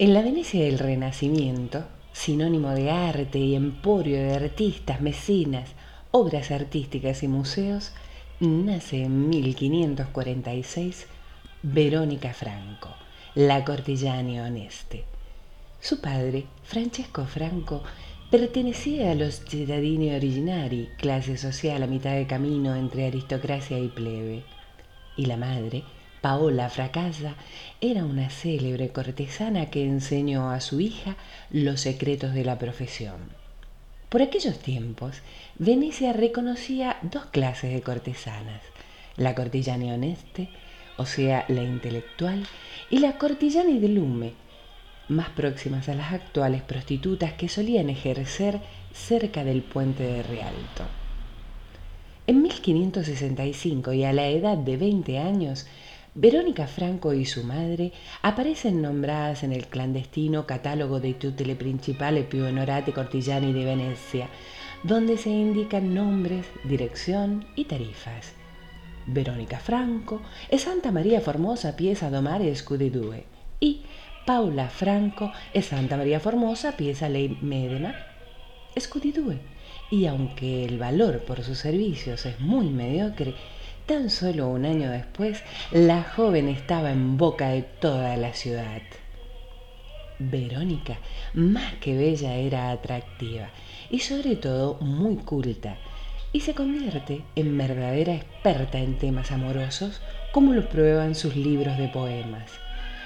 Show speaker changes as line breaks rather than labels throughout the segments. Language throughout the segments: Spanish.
En la Venecia del Renacimiento, sinónimo de arte y emporio de artistas, mecenas, obras artísticas y museos, nace en 1546 Verónica Franco, la cortillani honeste. Su padre, Francesco Franco, pertenecía a los cittadini originari, clase social a mitad de camino entre aristocracia y plebe. Y la madre, Paola Fracasa era una célebre cortesana que enseñó a su hija los secretos de la profesión. Por aquellos tiempos, Venecia reconocía dos clases de cortesanas, la cortillani honeste, o sea, la intelectual, y la cortillani de lume, más próximas a las actuales prostitutas que solían ejercer cerca del puente de Rialto. En 1565 y a la edad de 20 años, Verónica Franco y su madre aparecen nombradas en el clandestino catálogo de tutte le principali più onorate cortillani de Venecia, donde se indican nombres, dirección y tarifas. Verónica Franco e Santa María Formosa pieza domare Scudidue y Paula Franco e Santa María Formosa pieza ley medema Scudidue. Y aunque el valor por sus servicios es muy mediocre, Tan solo un año después, la joven estaba en boca de toda la ciudad. Verónica, más que bella, era atractiva y sobre todo muy culta, y se convierte en verdadera experta en temas amorosos, como lo prueban sus libros de poemas.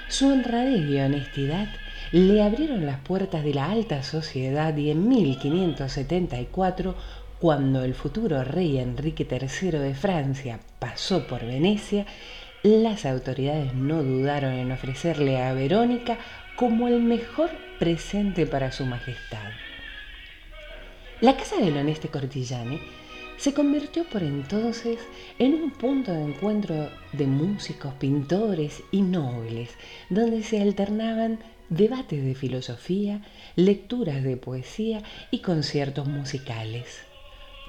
Su honradez y honestidad le abrieron las puertas de la alta sociedad y en 1574 cuando el futuro rey Enrique III de Francia pasó por Venecia, las autoridades no dudaron en ofrecerle a Verónica como el mejor presente para su majestad. La casa del honeste Cortillane se convirtió por entonces en un punto de encuentro de músicos, pintores y nobles, donde se alternaban debates de filosofía, lecturas de poesía y conciertos musicales.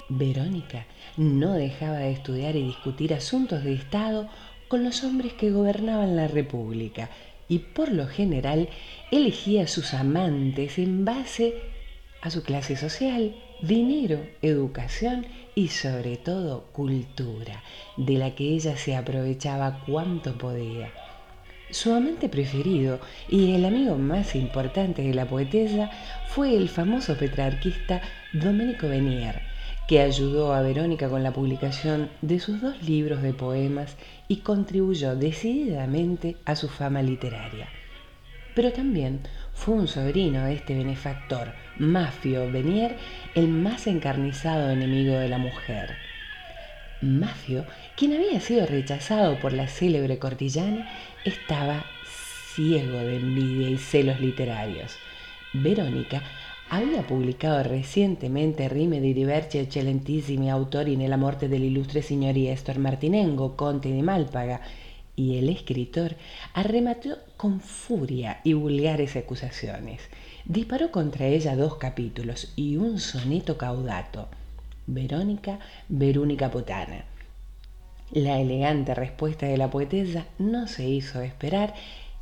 Verónica no dejaba de estudiar y discutir asuntos de Estado con los hombres que gobernaban la República y por lo general elegía a sus amantes en base a su clase social, dinero, educación y sobre todo cultura, de la que ella se aprovechaba cuanto podía. Su amante preferido y el amigo más importante de la poetesa fue el famoso petrarquista Domenico Venier, que ayudó a Verónica con la publicación de sus dos libros de poemas y contribuyó decididamente a su fama literaria. Pero también fue un sobrino de este benefactor, Mafio Benier, el más encarnizado enemigo de la mujer. Mafio, quien había sido rechazado por la célebre cortillana, estaba ciego de envidia y celos literarios. Verónica había publicado recientemente Rime di diversi eccellentissimi autori nella morte dell'illustre signori Estor Martinengo, conte de Málpaga, y el escritor arremató con furia y vulgares acusaciones. Disparó contra ella dos capítulos y un soneto caudato. Verónica, Verónica Potana. La elegante respuesta de la poetesa no se hizo esperar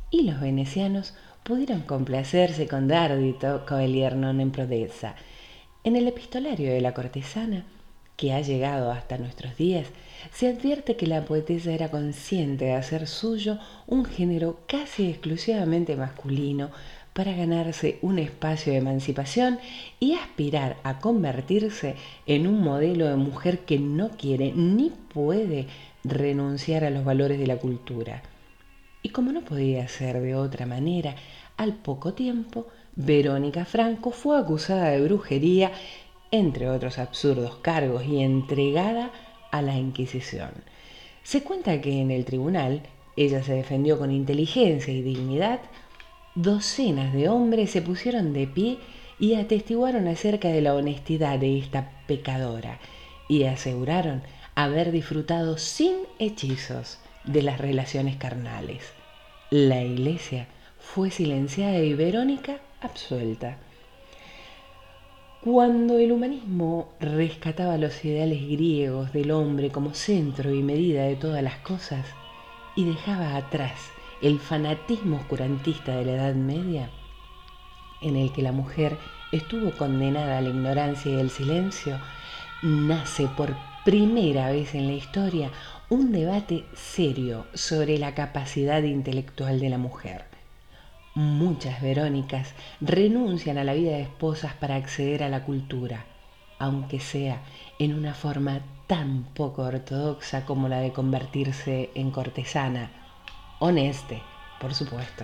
y los venecianos pudieron complacerse con Dardito Cavalier non en prodeza. En el epistolario de la cortesana, que ha llegado hasta nuestros días, se advierte que la poetesa era consciente de hacer suyo un género casi exclusivamente masculino para ganarse un espacio de emancipación y aspirar a convertirse en un modelo de mujer que no quiere ni puede renunciar a los valores de la cultura. Y como no podía ser de otra manera, al poco tiempo, Verónica Franco fue acusada de brujería, entre otros absurdos cargos, y entregada a la Inquisición. Se cuenta que en el tribunal ella se defendió con inteligencia y dignidad. Docenas de hombres se pusieron de pie y atestiguaron acerca de la honestidad de esta pecadora y aseguraron haber disfrutado sin hechizos de las relaciones carnales. La iglesia fue silenciada y Verónica absuelta. Cuando el humanismo rescataba los ideales griegos del hombre como centro y medida de todas las cosas y dejaba atrás el fanatismo oscurantista de la Edad Media, en el que la mujer estuvo condenada a la ignorancia y el silencio, nace por primera vez en la historia un debate serio sobre la capacidad intelectual de la mujer. Muchas Verónicas renuncian a la vida de esposas para acceder a la cultura, aunque sea en una forma tan poco ortodoxa como la de convertirse en cortesana. Honeste, por supuesto.